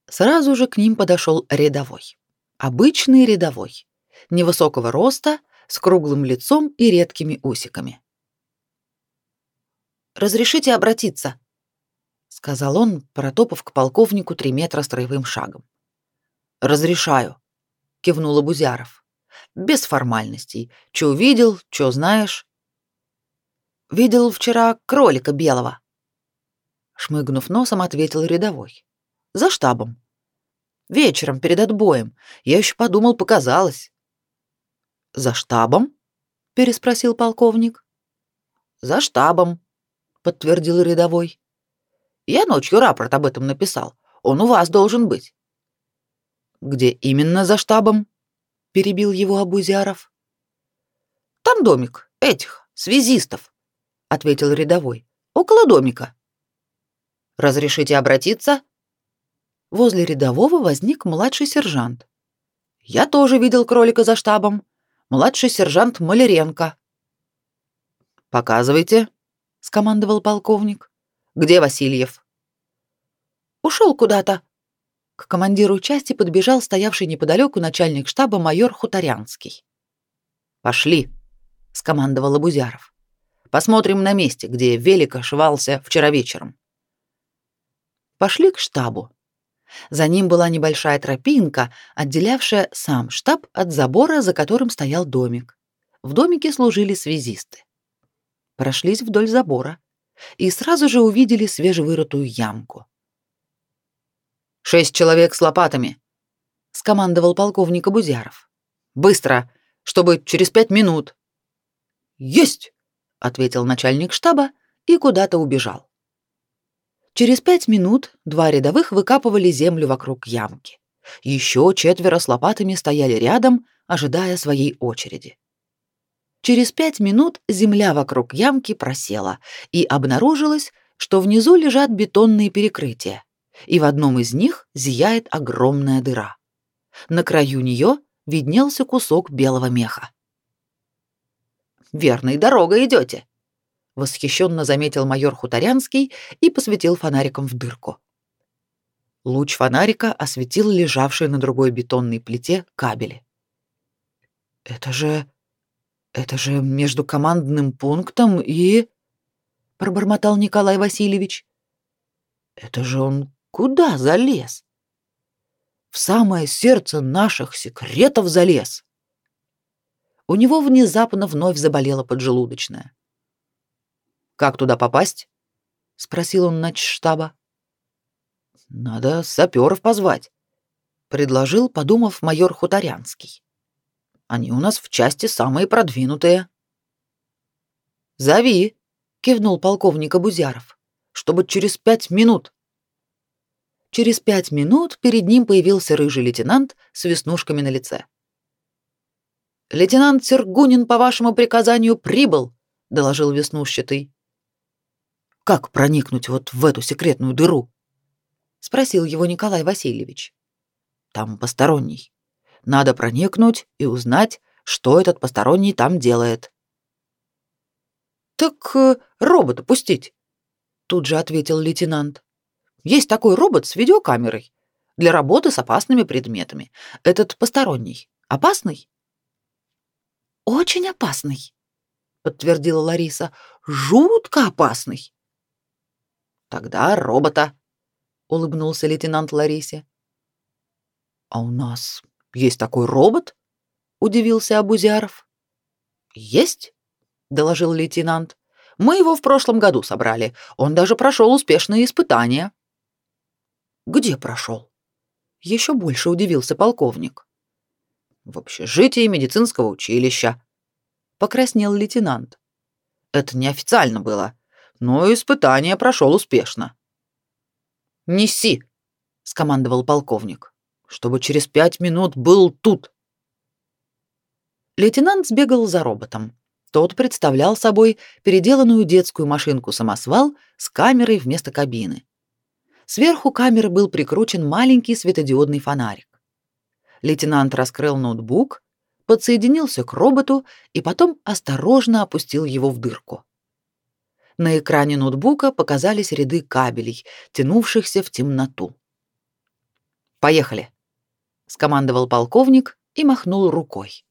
Сразу же к ним подошел рядовой. Обычный рядовой, невысокого роста, с круглым лицом и редкими усиками. «Разрешите обратиться?» — сказал он, протопав к полковнику три метра строевым шагом. «Разрешаю», — кивнул Абузяров. «Без формальностей. Чё увидел, чё знаешь?» «Видел вчера кролика белого», — шмыгнув носом, ответил рядовой. «За штабом». Вечером, перед отбоем. Я еще подумал, показалось. За штабом? переспросил полковник. За штабом, подтвердил рядовой. Я ночью рапорт об этом написал. Он у вас должен быть. Где именно за штабом? перебил его Абузяров. Там домик этих связистов, ответил рядовой. Около домика. Разрешите обратиться? Возле рядового возник младший сержант. Я тоже видел кролика за штабом. Младший сержант Маляренко. Показывайте, скомандовал полковник. Где Васильев? Ушел куда-то. К командиру части подбежал стоявший неподалеку начальник штаба майор Хуторянский. Пошли, скомандовал Абузяров. Посмотрим на месте, где Велик ошивался вчера вечером. Пошли к штабу. За ним была небольшая тропинка, отделявшая сам штаб от забора, за которым стоял домик. В домике служили связисты. Прошлись вдоль забора и сразу же увидели свежевырытую ямку. «Шесть человек с лопатами», — скомандовал полковник Абузяров. «Быстро, чтобы через пять минут». «Есть!» — ответил начальник штаба и куда-то убежал. Через пять минут два рядовых выкапывали землю вокруг ямки. Еще четверо с лопатами стояли рядом, ожидая своей очереди. Через пять минут земля вокруг ямки просела, и обнаружилось, что внизу лежат бетонные перекрытия, и в одном из них зияет огромная дыра. На краю нее виднелся кусок белого меха. «Верной дорогой идете», восхищенно заметил майор Хуторянский и посветил фонариком в дырку. Луч фонарика осветил лежавшие на другой бетонной плите кабели. Это же это же между командным пунктом и пробормотал Николай Васильевич. Это же он куда залез? В самое сердце наших секретов залез. У него внезапно вновь заболела поджелудочная. Как туда попасть? спросил он штаба. Надо саперов позвать, предложил, подумав майор Хуторянский. Они у нас в части самые продвинутые. Зови, кивнул полковник Абузяров, чтобы через пять минут. Через пять минут перед ним появился рыжий лейтенант с веснушками на лице. Лейтенант Сергунин по вашему приказанию прибыл, доложил веснушчатый. Как проникнуть вот в эту секретную дыру? спросил его Николай Васильевич. Там посторонний. Надо проникнуть и узнать, что этот посторонний там делает. Так э, робота пустить, тут же ответил лейтенант. Есть такой робот с видеокамерой для работы с опасными предметами. Этот посторонний. Опасный? Очень опасный, подтвердила Лариса. Жутко опасный. Тогда робота, улыбнулся лейтенант Ларисе. А у нас есть такой робот? удивился Абузяров. Есть, доложил лейтенант. Мы его в прошлом году собрали. Он даже прошел успешные испытания. Где прошел? Еще больше удивился полковник. В общежитии медицинского училища. Покраснел лейтенант. Это неофициально было, но испытание прошел успешно. Неси, скомандовал полковник чтобы через пять минут был тут. Лейтенант сбегал за роботом. Тот представлял собой переделанную детскую машинку-самосвал с камерой вместо кабины. Сверху камеры был прикручен маленький светодиодный фонарик. Лейтенант раскрыл ноутбук, подсоединился к роботу и потом осторожно опустил его в дырку. На экране ноутбука показались ряды кабелей, тянувшихся в темноту. Поехали скомандовал полковник и махнул рукой.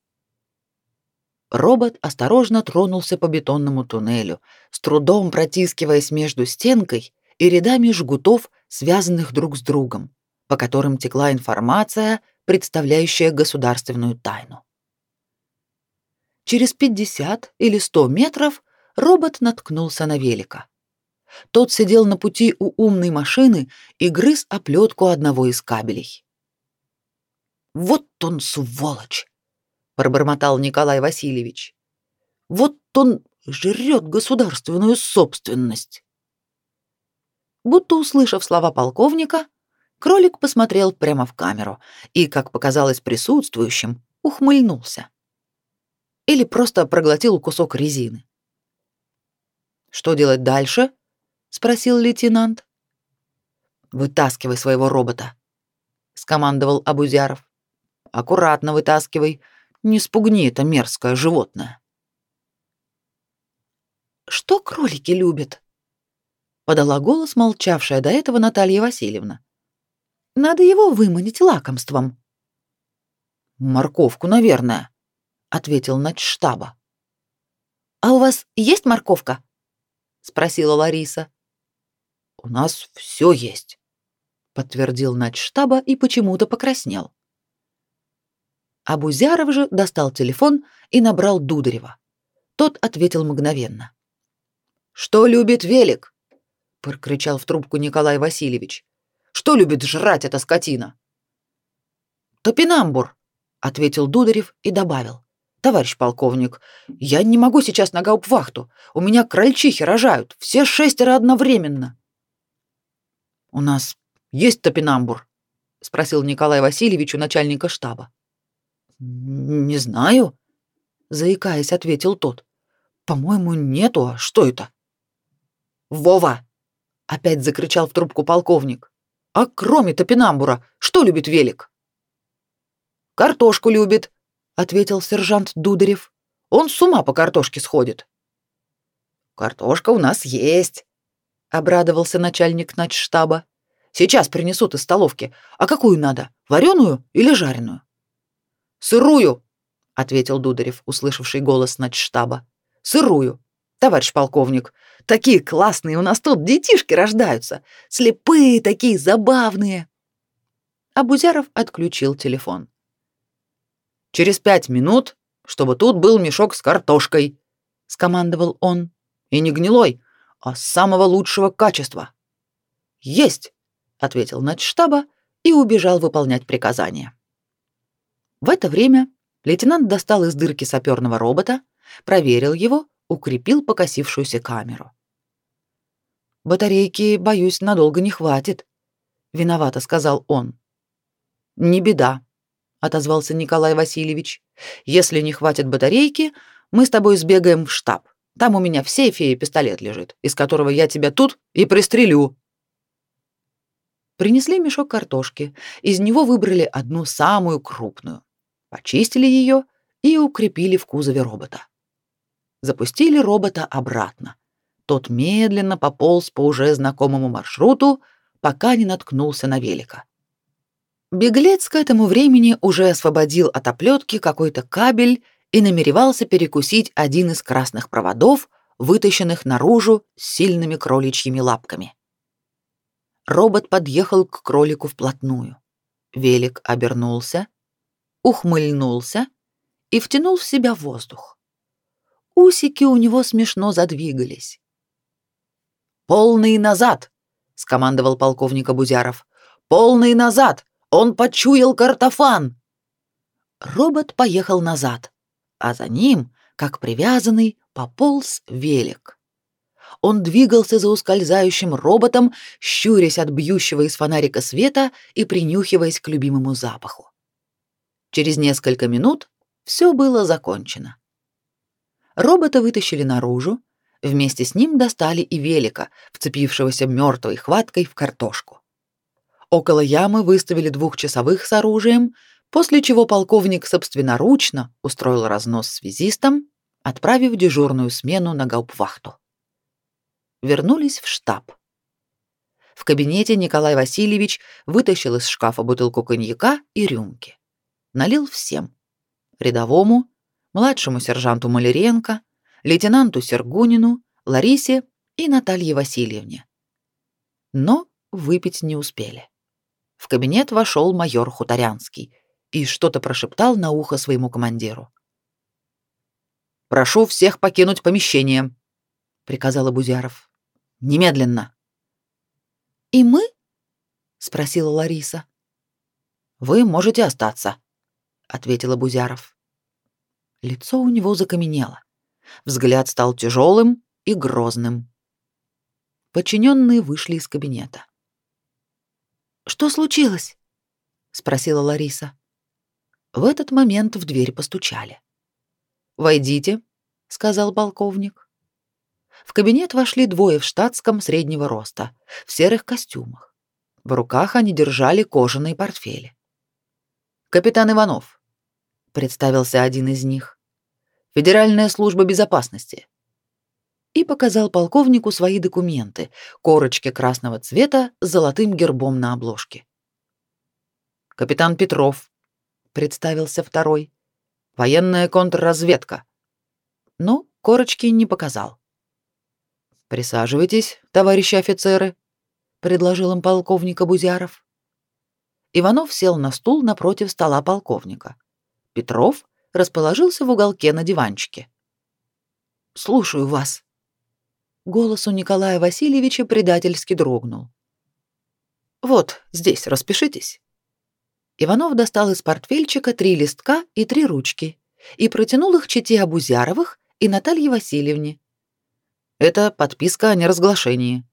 Робот осторожно тронулся по бетонному туннелю, с трудом протискиваясь между стенкой и рядами жгутов, связанных друг с другом, по которым текла информация, представляющая государственную тайну. Через 50 или 100 метров робот наткнулся на велика. Тот сидел на пути у умной машины и грыз оплетку одного из кабелей. Вот он сволочь, пробормотал Николай Васильевич. Вот он жрет государственную собственность. Будто услышав слова полковника, кролик посмотрел прямо в камеру и, как показалось присутствующим, ухмыльнулся. Или просто проглотил кусок резины. Что делать дальше? спросил лейтенант. Вытаскивай своего робота, скомандовал Абузяров. Аккуратно вытаскивай. Не спугни это мерзкое животное. Что кролики любят? Подала голос молчавшая до этого Наталья Васильевна. Надо его выманить лакомством. Морковку, наверное, ответил начштаба. А у вас есть морковка? спросила Лариса. У нас все есть, подтвердил начштаба и почему-то покраснел. Абузяров же достал телефон и набрал Дударева. Тот ответил мгновенно. «Что любит велик?» — прокричал в трубку Николай Васильевич. «Что любит жрать эта скотина?» «Топинамбур», — ответил Дударев и добавил. «Товарищ полковник, я не могу сейчас на гауптвахту. У меня крольчихи рожают, все шестеро одновременно». «У нас есть топинамбур?» — спросил Николай Васильевич у начальника штаба. Не знаю, заикаясь, ответил тот. По-моему, нету. А что это? Вова, опять закричал в трубку полковник. А кроме топинамбура, что любит Велик? Картошку любит, ответил сержант Дударев. Он с ума по картошке сходит. Картошка у нас есть, обрадовался начальник начштаба. Сейчас принесут из столовки. А какую надо? Вареную или жареную? Сырую, ответил Дударев, услышавший голос начштаба. Сырую. Товарищ полковник, такие классные у нас тут детишки рождаются, слепые такие, забавные. Абузяров отключил телефон. Через пять минут, чтобы тут был мешок с картошкой, скомандовал он. И не гнилой, а самого лучшего качества. Есть, ответил начштаба и убежал выполнять приказания. В это время лейтенант достал из дырки саперного робота, проверил его, укрепил покосившуюся камеру. «Батарейки, боюсь, надолго не хватит», — виновато сказал он. «Не беда», — отозвался Николай Васильевич. «Если не хватит батарейки, мы с тобой сбегаем в штаб. Там у меня в сейфе пистолет лежит, из которого я тебя тут и пристрелю». Принесли мешок картошки, из него выбрали одну самую крупную, почистили ее и укрепили в кузове робота. Запустили робота обратно. Тот медленно пополз по уже знакомому маршруту, пока не наткнулся на велика. Беглец к этому времени уже освободил от оплетки какой-то кабель и намеревался перекусить один из красных проводов, вытащенных наружу сильными кроличьими лапками. Робот подъехал к кролику вплотную. Велик обернулся, ухмыльнулся и втянул в себя воздух. Усики у него смешно задвигались. «Полный назад!» — скомандовал полковник Абузяров. «Полный назад! Он почуял картофан!» Робот поехал назад, а за ним, как привязанный, пополз велик. Он двигался за ускользающим роботом, щурясь от бьющего из фонарика света и принюхиваясь к любимому запаху. Через несколько минут все было закончено. Робота вытащили наружу, вместе с ним достали и велика, вцепившегося мертвой хваткой в картошку. Около ямы выставили двухчасовых с оружием, после чего полковник собственноручно устроил разнос связистам, отправив дежурную смену на гауптвахту. Вернулись в штаб. В кабинете Николай Васильевич вытащил из шкафа бутылку коньяка и рюмки. Налил всем. Рядовому, младшему сержанту Маляренко, лейтенанту Сергунину, Ларисе и Наталье Васильевне. Но выпить не успели. В кабинет вошел майор Хуторянский и что-то прошептал на ухо своему командиру. «Прошу всех покинуть помещение», — приказал Абузяров. «Немедленно». «И мы?» — спросила Лариса. «Вы можете остаться», — ответил Абузяров. Лицо у него закаменело. Взгляд стал тяжелым и грозным. Подчиненные вышли из кабинета. «Что случилось?» — спросила Лариса. В этот момент в дверь постучали. «Войдите», — сказал полковник. В кабинет вошли двое в штатском среднего роста, в серых костюмах. В руках они держали кожаные портфели. «Капитан Иванов», представился один из них. Федеральная служба безопасности. И показал полковнику свои документы, корочки красного цвета с золотым гербом на обложке. Капитан Петров, представился второй. Военная контрразведка. Но корочки не показал. Присаживайтесь, товарищи офицеры, предложил им полковник Абузяров. Иванов сел на стул напротив стола полковника. Петров расположился в уголке на диванчике. «Слушаю вас». Голос у Николая Васильевича предательски дрогнул. «Вот, здесь распишитесь». Иванов достал из портфельчика три листка и три ручки и протянул их чете Абузяровых и Наталье Васильевне. «Это подписка о неразглашении».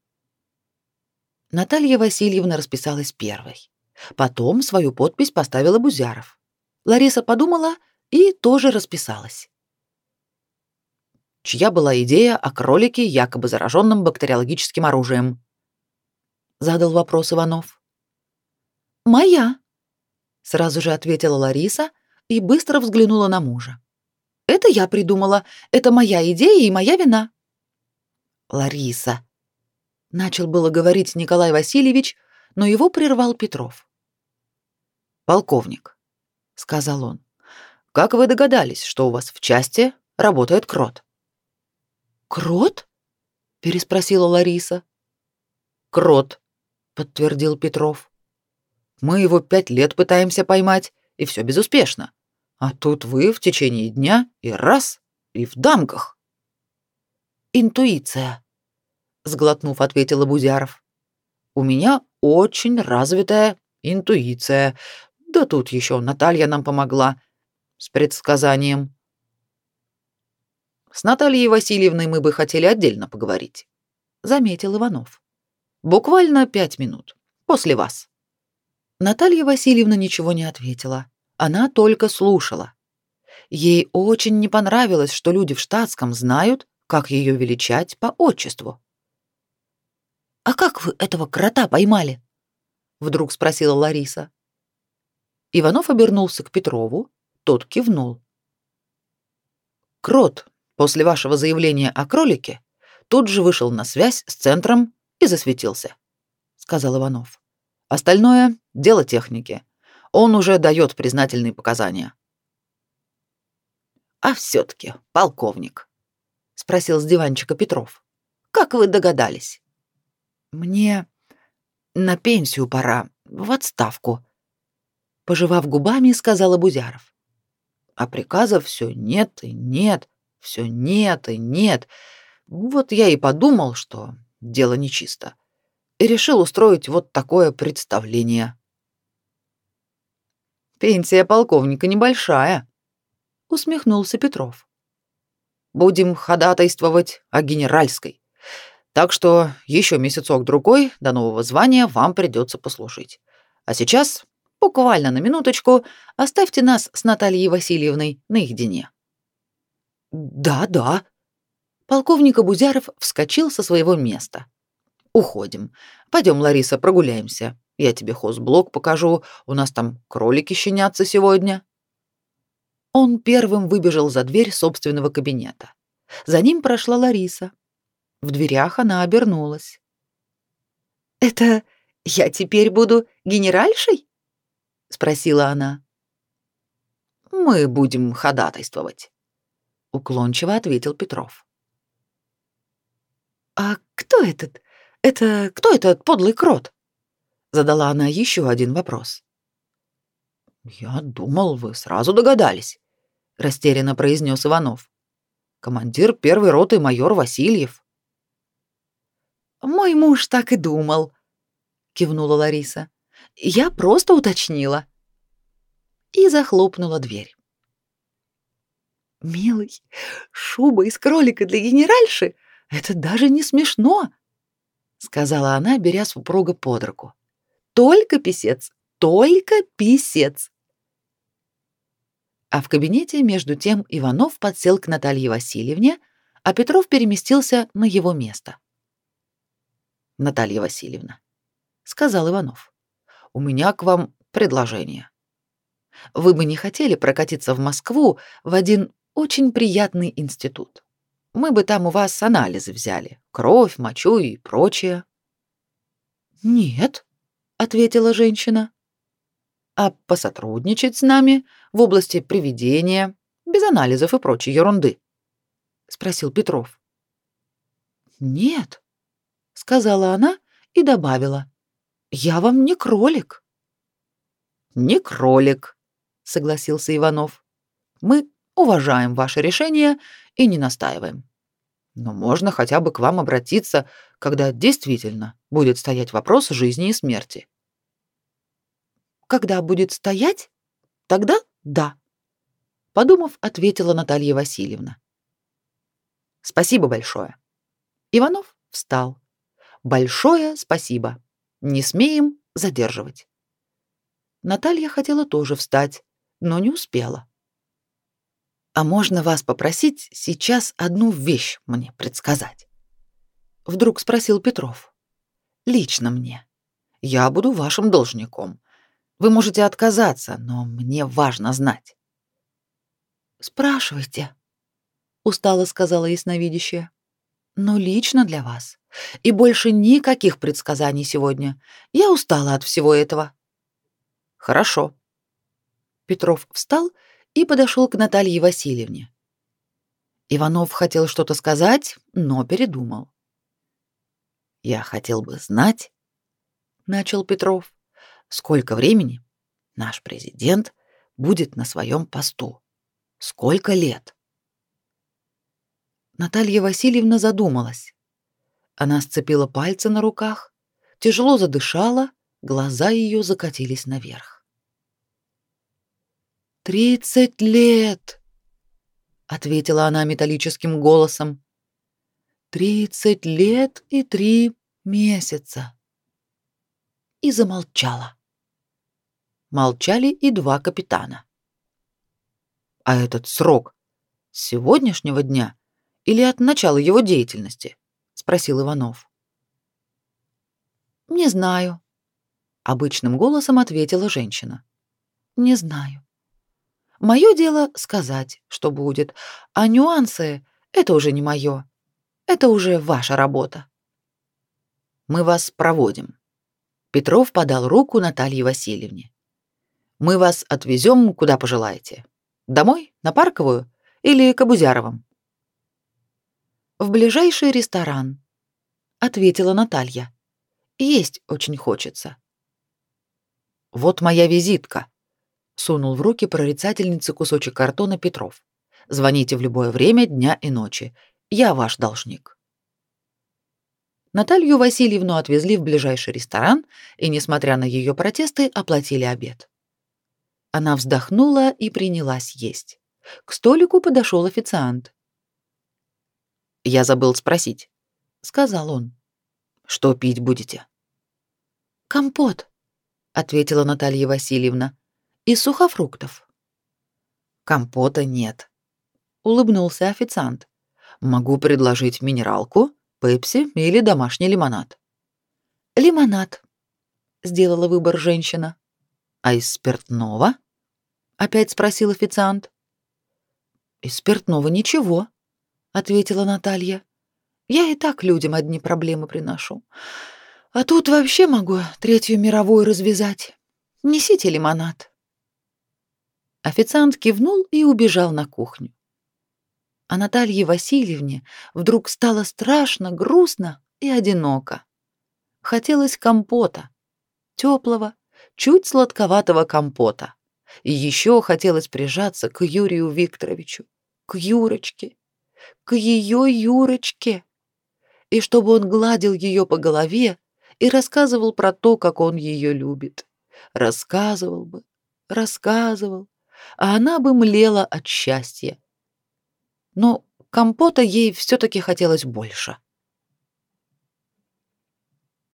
Наталья Васильевна расписалась первой. Потом свою подпись поставил Абузяров. Лариса подумала и тоже расписалась. Чья была идея о кролике, якобы зараженном бактериологическим оружием? Задал вопрос Иванов. Моя, сразу же ответила Лариса и быстро взглянула на мужа. Это я придумала, это моя идея и моя вина. Лариса начал было говорить Николай Васильевич, но его прервал Петров. Полковник, сказал он. Как вы догадались, что у вас в части работает крот? Крот? переспросила Лариса. Крот, подтвердил Петров. Мы его пять лет пытаемся поймать, и все безуспешно. А тут вы в течение дня и раз, и в дамках. Интуиция, сглотнув, ответил Бузяров. У меня очень развитая интуиция. Да тут еще Наталья нам помогла с предсказанием. С Натальей Васильевной мы бы хотели отдельно поговорить, заметил Иванов. Буквально пять минут. После вас. Наталья Васильевна ничего не ответила. Она только слушала. Ей очень не понравилось, что люди в штатском знают, как ее величать по отчеству. «А как вы этого крота поймали?» — вдруг спросила Лариса. Иванов обернулся к Петрову, тот кивнул. «Крот, после вашего заявления о кролике, тут же вышел на связь с центром и засветился», — сказал Иванов. «Остальное — дело техники. Он уже дает признательные показания». «А все-таки, полковник», — спросил с диванчика Петров, — «как вы догадались?» «Мне на пенсию пора, в отставку», — пожевав губами, сказала Бузяров. А приказов все нет и нет, все нет и нет. Вот я и подумал, что дело нечисто, и решил устроить вот такое представление. «Пенсия полковника небольшая», — усмехнулся Петров. «Будем ходатайствовать о генеральской. Так что еще месяцок-другой до нового звания вам придется послужить. А сейчас, буквально на минуточку, оставьте нас с Натальей Васильевной наедине». «Да, да». Полковник Абузяров вскочил со своего места. «Уходим. Пойдем, Лариса, прогуляемся. Я тебе хозблок покажу. У нас там кролики щенятся сегодня». Он первым выбежал за дверь собственного кабинета. За ним прошла Лариса, в дверях она обернулась. «Это я теперь буду генеральшей?» — спросила она. «Мы будем ходатайствовать», — уклончиво ответил Петров. «А кто этот? Это кто этот подлый крот?» — задала она еще один вопрос. «Я думал, вы сразу догадались», — растерянно произнес Иванов. «Командир первой роты майор Васильев». Мой муж так и думал, кивнула Лариса. Я просто уточнила. И захлопнула дверь. Милый, шуба из кролика для генеральши это даже не смешно, сказала она, беря супруга под руку. Только писец, только писец. А в кабинете между тем Иванов подсел к Наталье Васильевне, а Петров переместился на его место. Наталья Васильевна, сказал Иванов. У меня к вам предложение. Вы бы не хотели прокатиться в Москву в один очень приятный институт. Мы бы там у вас анализы взяли, кровь, мочу и прочее. Нет, ответила женщина. А посотрудничать с нами в области приведения, без анализов и прочей ерунды? спросил Петров. Нет, сказала она и добавила: "Я вам не кролик". "Не кролик", согласился Иванов. "Мы уважаем ваше решение и не настаиваем. Но можно хотя бы к вам обратиться, когда действительно будет стоять вопрос жизни и смерти". Когда будет стоять? Тогда да, подумав, ответила Наталья Васильевна. Спасибо большое. Иванов встал. Большое спасибо. Не смеем задерживать. Наталья хотела тоже встать, но не успела. А можно вас попросить сейчас одну вещь мне предсказать? Вдруг спросил Петров. Лично мне. Я буду вашим должником. Вы можете отказаться, но мне важно знать. Спрашивайте, устало сказала ясновидящая но лично для вас. И больше никаких предсказаний сегодня. Я устала от всего этого. Хорошо. Петров встал и подошел к Наталье Васильевне. Иванов хотел что-то сказать, но передумал. Я хотел бы знать, начал Петров, сколько времени наш президент будет на своем посту. Сколько лет? Наталья Васильевна задумалась. Она сцепила пальцы на руках, тяжело задышала глаза ее закатились наверх. «Тридцать лет!» — ответила она металлическим голосом. «Тридцать лет и три месяца!» И замолчала. Молчали и два капитана. «А этот срок с сегодняшнего дня или от начала его деятельности?» — спросил Иванов. «Не знаю», — обычным голосом ответила женщина. «Не знаю. Мое дело сказать, что будет, а нюансы — это уже не мое. Это уже ваша работа». «Мы вас проводим». Петров подал руку Наталье Васильевне. «Мы вас отвезем, куда пожелаете. Домой, на Парковую или к Абузяровым?» «В ближайший ресторан», — ответила Наталья. Есть очень хочется. Вот моя визитка. Сунул в руки прорицательницы кусочек картона Петров. Звоните в любое время дня и ночи. Я ваш должник. Наталью Васильевну отвезли в ближайший ресторан и, несмотря на ее протесты, оплатили обед. Она вздохнула и принялась есть. К столику подошел официант. «Я забыл спросить», — сказал он. Что пить будете? Компот, ответила Наталья Васильевна. Из сухофруктов. Компота нет, улыбнулся официант. Могу предложить минералку, пепси или домашний лимонад. Лимонад, сделала выбор женщина. А из спиртного? опять спросил официант. Из спиртного ничего, ответила Наталья. Я и так людям одни проблемы приношу. А тут вообще могу третью мировую развязать. Несите лимонад. Официант кивнул и убежал на кухню. А Наталье Васильевне вдруг стало страшно, грустно и одиноко. Хотелось компота, теплого, чуть сладковатого компота. И еще хотелось прижаться к Юрию Викторовичу, к Юрочке, к ее Юрочке и чтобы он гладил ее по голове и рассказывал про то, как он ее любит. Рассказывал бы, рассказывал, а она бы млела от счастья. Но компота ей все таки хотелось больше.